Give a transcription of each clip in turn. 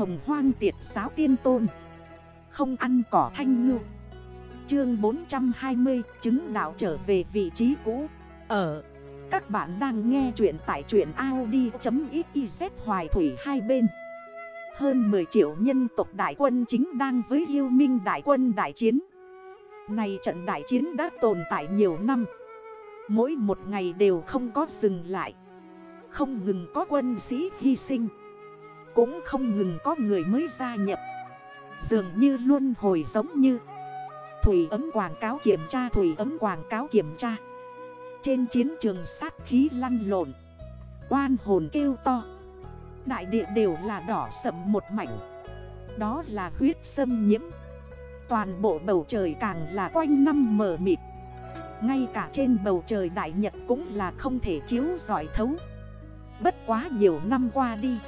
hồng hoang tiệt giáo tiên tôn. Không ăn cỏ thanh ngư. Chương 420 chứng đạo trở về vị trí cũ. Ở, Các bạn đang nghe chuyện tại truyện Audi.xyz hoài thủy hai bên. Hơn 10 triệu nhân tộc đại quân chính đang với yêu minh đại quân đại chiến. Này trận đại chiến đã tồn tại nhiều năm. Mỗi một ngày đều không có dừng lại. Không ngừng có quân sĩ hy sinh. Cũng không ngừng có người mới gia nhập. Dường như luôn hồi giống như Thủy ấm quảng cáo kiểm tra, Thủy ấm quảng cáo kiểm tra. Trên chiến trường sát khí lăn lộn. Oan hồn kêu to. Đại địa đều là đỏ sậm một mảnh. Đó là huyết sâm nhiễm. Toàn bộ bầu trời càng là quanh năm mờ mịt. Ngay cả trên bầu trời đại nhật cũng là không thể chiếu giỏi thấu. Bất quá nhiều năm qua đi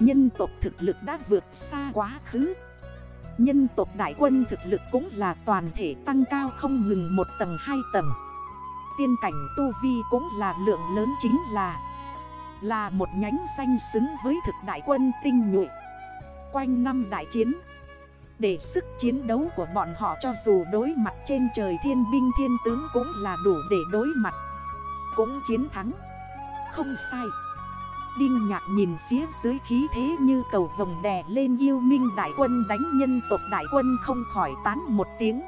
Nhân tộc thực lực đã vượt xa quá khứ. Nhân tộc đại quân thực lực cũng là toàn thể tăng cao không ngừng một tầng hai tầng. Tiên cảnh Tu Vi cũng là lượng lớn chính là Là một nhánh xanh xứng với thực đại quân tinh nhuệ. Quanh năm đại chiến, để sức chiến đấu của bọn họ cho dù đối mặt trên trời thiên binh thiên tướng cũng là đủ để đối mặt. Cũng chiến thắng. Không sai. Đinh nhạc nhìn phía dưới khí thế như cầu vồng đè lên yêu minh đại quân đánh nhân tộc đại quân không khỏi tán một tiếng.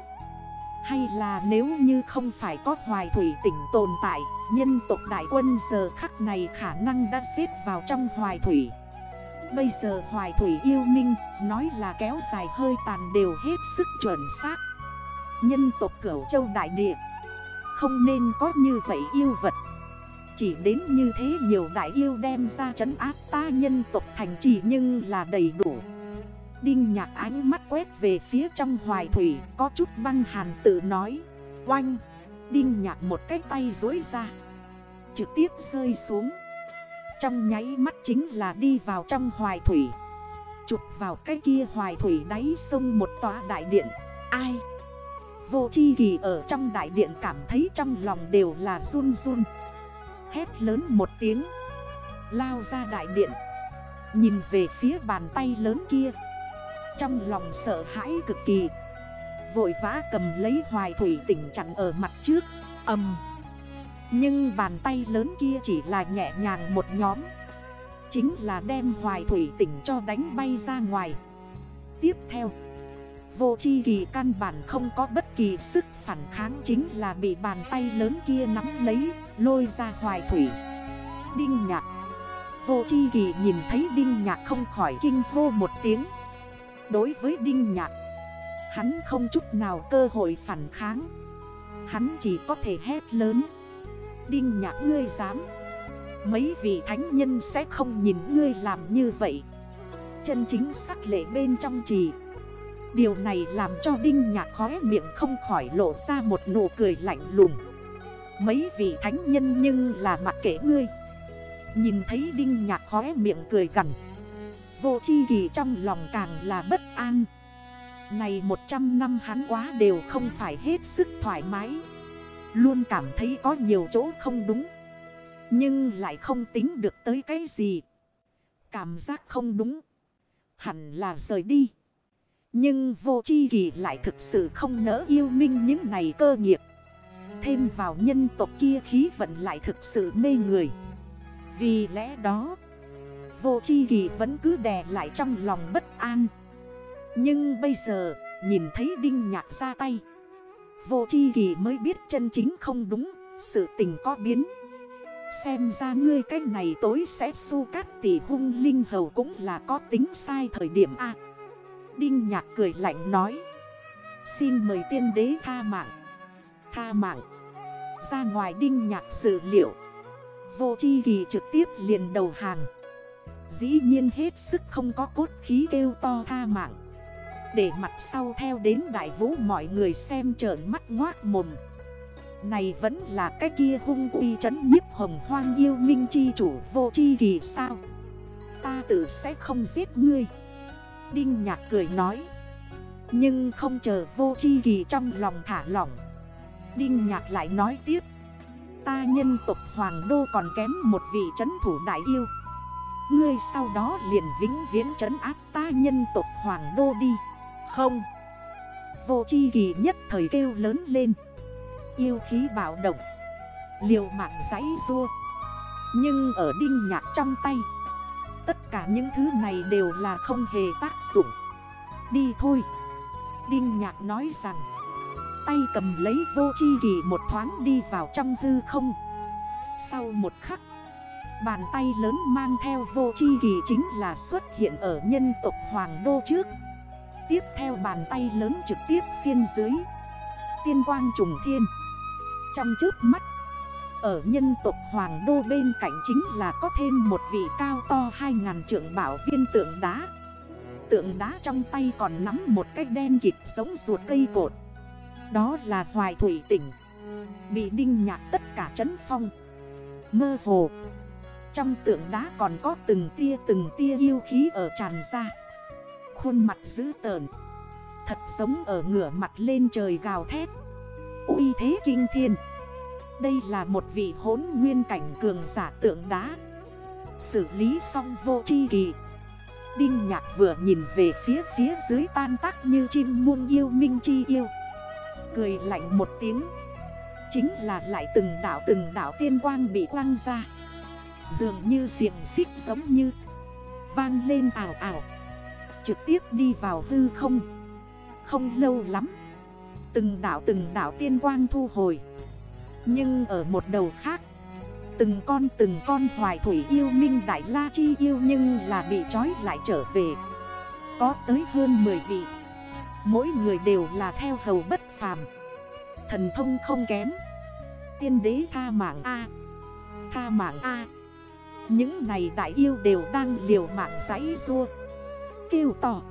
Hay là nếu như không phải có hoài thủy tỉnh tồn tại, Nhân tộc đại quân giờ khắc này khả năng đã xếp vào trong hoài thủy. Bây giờ hoài thủy yêu minh, Nói là kéo dài hơi tàn đều hết sức chuẩn xác. Nhân tộc cửu châu đại địa, Không nên có như vậy yêu vật. Chỉ đến như thế nhiều đại yêu đem ra trấn áp ta nhân tộc thành trì nhưng là đầy đủ. Đinh nhạc ánh mắt quét về phía trong hoài thủy, Có chút băng hàn tự nói, Oanh! Đinh nhạc một cái tay dối ra, Trực tiếp rơi xuống. Trong nháy mắt chính là đi vào trong hoài thủy. Chụp vào cái kia hoài thủy đáy sông một tòa đại điện. Ai? Vô chi kỳ ở trong đại điện cảm thấy trong lòng đều là run run. Hét lớn một tiếng, Lao ra đại điện, Nhìn về phía bàn tay lớn kia. Trong lòng sợ hãi cực kỳ, Vội vã cầm lấy hoài thủy tỉnh chặn ở mặt trước Âm nhưng bàn tay lớn kia chỉ là nhẹ nhàng một nhóm, Chính là đem hoài thủy tỉnh cho đánh bay ra ngoài. Tiếp theo Vô chi kỳ căn bản không có bất kỳ sức phản kháng Chính là bị bàn tay lớn kia nắm lấy, Lôi ra hoài thủy. Đinh nhạc. Vô chi kỳ nhìn thấy đinh nhạc không khỏi kinh hô một tiếng. Đối với đinh nhạc, Hắn không chút nào cơ hội phản kháng. Hắn chỉ có thể hét lớn. Đinh nhạc ngươi dám. Mấy vị thánh nhân sẽ không nhìn ngươi làm như vậy. Chân chính sắc lệ bên trong trì. Điều này làm cho Đinh Nhạc khóe miệng không khỏi lộ ra một nụ cười lạnh lùng. Mấy vị thánh nhân nhưng là mặc kệ ngươi. Nhìn thấy Đinh Nhạc khóe miệng cười gần Vô chi kỳ trong lòng càng là bất an. Này 100 năm hắn quá đều không phải hết sức thoải mái. Luôn cảm thấy có nhiều chỗ không đúng, Nhưng lại không tính được tới cái gì. Cảm giác không đúng, Hẳn là rời đi. Nhưng vô chi kỳ lại thực sự không nỡ yêu minh những này cơ nghiệp. Thêm vào nhân tộc kia khí vận lại thực sự mê người. Vì lẽ đó, Vô chi kỳ vẫn cứ đè lại trong lòng bất an. Nhưng bây giờ, nhìn thấy đinh nhạc ra tay, Vô chi kỳ mới biết chân chính không đúng, Sự tình có biến. Xem ra ngươi cách này tối sẽ su cát tỷ hung linh hầu cũng là có tính sai thời điểm A Đinh nhạc cười lạnh nói. Xin mời tiên đế tha mạng. Tha mạng. Ra ngoài đinh nhạc dự liệu. Vô chi kỳ trực tiếp liền đầu hàng. Dĩ nhiên hết sức không có cốt khí kêu to tha mạng. Để mặt sau theo đến đại vũ mọi người xem trởn mắt ngoác mồm. Này vẫn là cái kia hung uy trấn nhiếp hồng hoang yêu minh chi chủ vô chi kỳ sao? Ta tự sẽ không giết ngươi. Đinh nhạc cười nói. Nhưng không chờ vô chi kỳ trong lòng thả lỏng. Đinh nhạc lại nói tiếp. Ta nhân tục hoàng đô còn kém một vị trấn thủ đại yêu. Ngươi sau đó liền vĩnh viễn trấn áp ta nhân tộc Hoàng Đô đi. Không. Vô chi kỳ nhất thời kêu lớn lên. Yêu khí bạo động. Liều mạng giấy rua Nhưng ở đinh nhạc trong tay Tất cả những thứ này đều là không hề tác dụng. Đi thôi. Đinh nhạc nói rằng, Tay cầm lấy vô chi kỳ một thoáng đi vào trong hư không. Sau một khắc, Bàn tay lớn mang theo vô chi kỳ chính là xuất hiện ở nhân tộc Hoàng Đô trước. Tiếp theo bàn tay lớn trực tiếp phiên dưới. Tiên quang trùng thiên. Trong trước mắt ở nhân tộc Hoàng Đô bên cạnh chính là có thêm một vị cao to 2.000 trượng bảo viên tượng đá. Tượng đá trong tay còn nắm một cái đen kịch giống ruột cây cột. Đó là hoài thủy tỉnh. Bị đinh nhạc tất cả chấn phong. Mơ hồ. Trong tượng đá còn có từng tia từng tia yêu khí ở tràn ra. Khuôn mặt dữ tờn Thật giống ở ngửa mặt lên trời gào thét. Uy thế kinh thiên. Đây là một vị hốn nguyên cảnh cường giả tượng đá. Xử lý xong vô chi kỳ. Đinh nhạc vừa nhìn về phía phía dưới tan tác như chim muôn yêu minh chi yêu. Cười lạnh một tiếng. Chính là lại từng đảo từng đảo tiên quang bị quang ra. Dường như xiềng xích giống như Vang lên ảo ảo Trực tiếp đi vào hư không. Không lâu lắm. Từng đảo từng đảo tiên quang thu hồi. Nhưng ở một đầu khác, Từng con từng con hoài thủy yêu minh đại la chi yêu Nhưng là bị trói lại trở về. Có tới hơn 10 vị, Mỗi người đều là theo hầu bất phàm. Thần thông không kém. Tiên đế tha mạng A, Tha mạng A. Những này đại yêu đều đang liều mạng giấy rua Kêu tỏ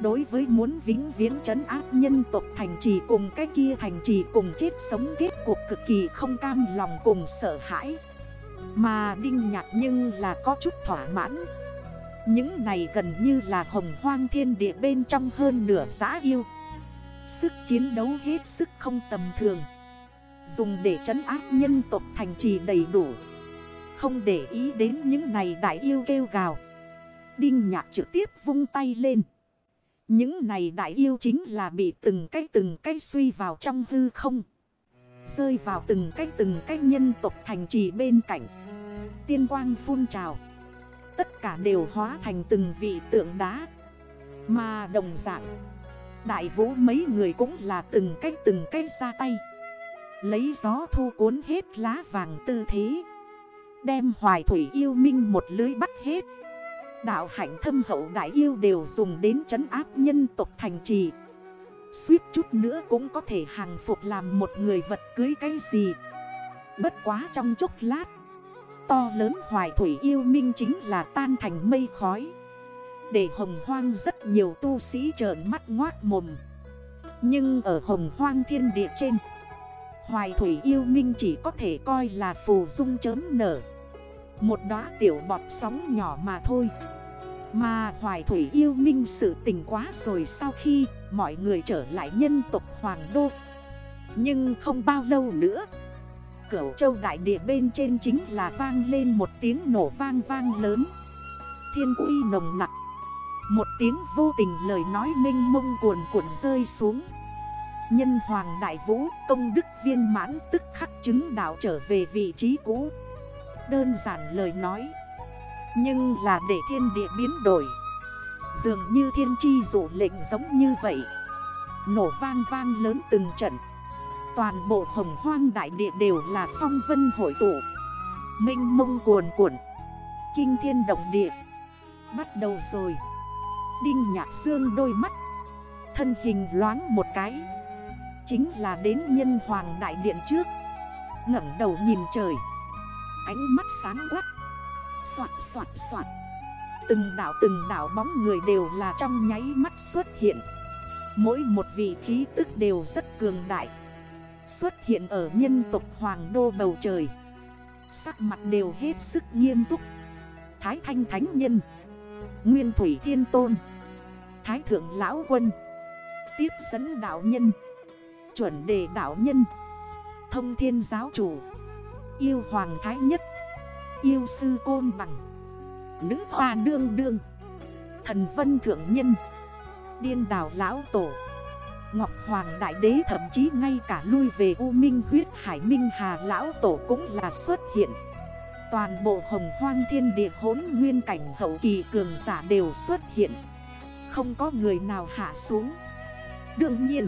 Đối với muốn vĩnh viễn trấn áp nhân tộc thành trì cùng cái kia thành trì cùng chết sống kết cuộc cực kỳ không cam lòng cùng sợ hãi. Mà đinh nhạc nhưng là có chút thỏa mãn. Những này gần như là hồng hoang thiên địa bên trong hơn nửa giã yêu. Sức chiến đấu hết sức không tầm thường. Dùng để trấn áp nhân tộc thành trì đầy đủ. Không để ý đến những này đại yêu kêu gào. Đinh nhạc trực tiếp vung tay lên những này đại yêu chính là bị từng cái từng cái suy vào trong hư không. Rơi vào từng cái từng cái nhân tộc thành trì bên cạnh. Tiên quang phun trào. Tất cả đều hóa thành từng vị tượng đá. Mà đồng dạng, Đại vũ mấy người cũng là từng cái từng cái ra tay. Lấy gió thu cuốn hết lá vàng tư thế. Đem hoài thủy yêu minh một lưới bắt hết. Đạo hạnh thâm hậu đại yêu đều dùng đến trấn áp nhân tộc thành trì. Suýt chút nữa cũng có thể hàng phục làm một người vật cưới cái gì. Bất quá trong chốc lát, To lớn hoài thủy yêu minh chính là tan thành mây khói. Để hồng hoang rất nhiều tu sĩ trợn mắt ngoác mồm. Nhưng ở hồng hoang thiên địa trên, Hoài thủy yêu minh chỉ có thể coi là phù dung chớm nở. Một đóa tiểu bọt sóng nhỏ mà thôi. Mà hoài thủy yêu minh sự tình quá rồi sau khi mọi người trở lại nhân tộc Hoàng Đô. Nhưng không bao lâu nữa, Cửu châu đại địa bên trên chính là vang lên một tiếng nổ vang vang lớn. Thiên uy nồng nặng Một tiếng vô tình lời nói minh mông cuồn cuộn rơi xuống. Nhân hoàng đại vũ, công đức viên mãn tức khắc chứng đạo trở về vị trí cũ. Đơn giản lời nói nhưng là để thiên địa biến đổi. Dường như thiên chi dụ lệnh giống như vậy. Nổ vang vang lớn từng trận. Toàn bộ hồng hoang đại địa đều là phong vân hội tụ. Minh mông cuồn cuộn. Kinh thiên động địa. Bắt đầu rồi. Đinh nhạc xương đôi mắt. Thân hình loáng một cái. Chính là đến nhân hoàng đại điện trước. ngẩng đầu nhìn trời. Ánh mắt sáng quắc. Xoạt xoạt xoạt Từng đảo từng đảo bóng người đều là trong nháy mắt xuất hiện. Mỗi một vị khí tức đều rất cường đại. Xuất hiện ở nhân tộc hoàng đô bầu trời. Sắc mặt đều hết sức nghiêm túc. Thái thanh thánh nhân, Nguyên thủy thiên tôn, Thái thượng lão quân, Tiếp dẫn đạo nhân, Chuẩn đề đạo nhân, Thông thiên giáo chủ, Yêu hoàng thái nhất. Yêu sư côn bằng. Nữ hoa đương đương. Thần vân thượng nhân. Điên đảo lão tổ. Ngọc Hoàng Đại Đế thậm chí ngay cả lui về U Minh huyết Hải Minh Hà Lão Tổ cũng là xuất hiện. Toàn bộ hồng hoang thiên địa hốn nguyên cảnh hậu kỳ cường giả đều xuất hiện. Không có người nào hạ xuống. Đương nhiên,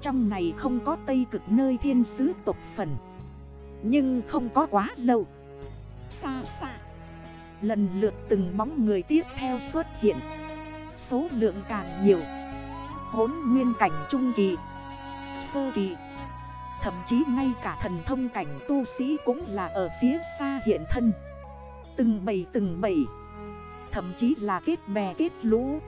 Trong này không có Tây cực nơi thiên sứ tộc phần. Nhưng không có quá lâu. Xa xa. Lần lượt từng bóng người tiếp theo xuất hiện. Số lượng càng nhiều. Hốn nguyên cảnh trung kỳ, Sơ kỳ. Thậm chí ngay cả thần thông cảnh tu sĩ cũng là ở phía xa hiện thân. Từng bầy từng bầy. Thậm chí là kết bè kết lũ.